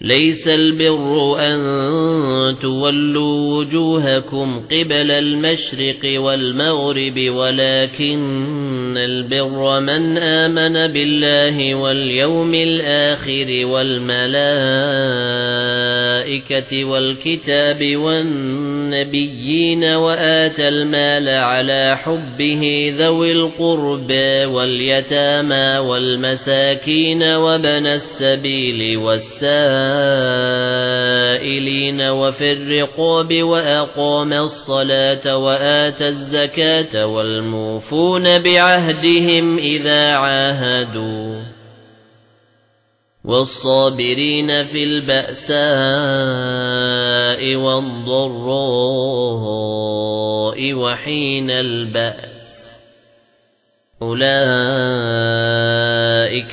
لَيْسَ الْبِرُّ أَن تُوَلُّوا وُجُوهَكُمْ قِبَلَ الْمَشْرِقِ وَالْمَغْرِبِ وَلَكِنَّ الْبِرَّ مَنْ آمَنَ بِاللَّهِ وَالْيَوْمِ الْآخِرِ وَالْمَلَائِكَةِ وَالْكِتَابِ وَالنَّبِيِّينَ وَآتَى الْمَالَ عَلَى حُبِّهِ ذَوِي الْقُرْبَى وَالْيَتَامَى وَالْمَسَاكِينَ وَابْنَ السَّبِيلِ وَالسَّائِلِينَ السائلين وفي الرقاب وأقام الصلاة وآتى الزكاة والموفون بعهدهم إذا عاهدوا والصابرين في البأساء والضراء وحين البأس. أولئك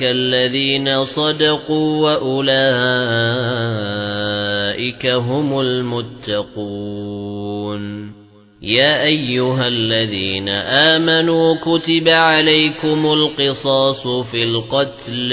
الذين صدقوا وأولئك أُولَئِكَ هُمُ الْمُتَّقُونَ. يَا أَيُّهَا الَّذِينَ آمَنُوا كُتِبَ عَلَيْكُمُ الْقِصَاصُ فِي الْقَتْلِ.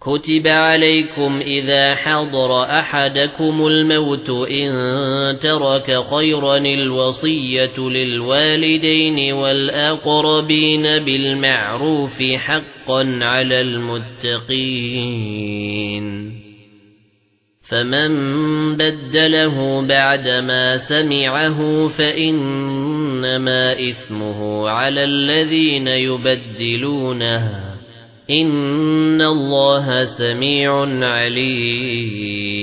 كُتِبَ عَلَيْكُمْ إِذَا حَضَرَ أَحَدَكُمُ الْمَوْتُ إِن تَرَكَ خَيْرًا الْوَصِيَّةُ لِلْوَالِدَيْنِ وَالْأَقْرَبِينَ بِالْمَعْرُوفِ حَقًّا عَلَى الْمُتَّقِينَ فَمَن بَدَّلَهُ بَعْدَمَا سَمِعَهُ فَإِنَّمَا إِثْمُهُ عَلَى الَّذِينَ يُبَدِّلُونَهُ إِنَّ اللَّهَ سَمِيعٌ عَلِيمٌ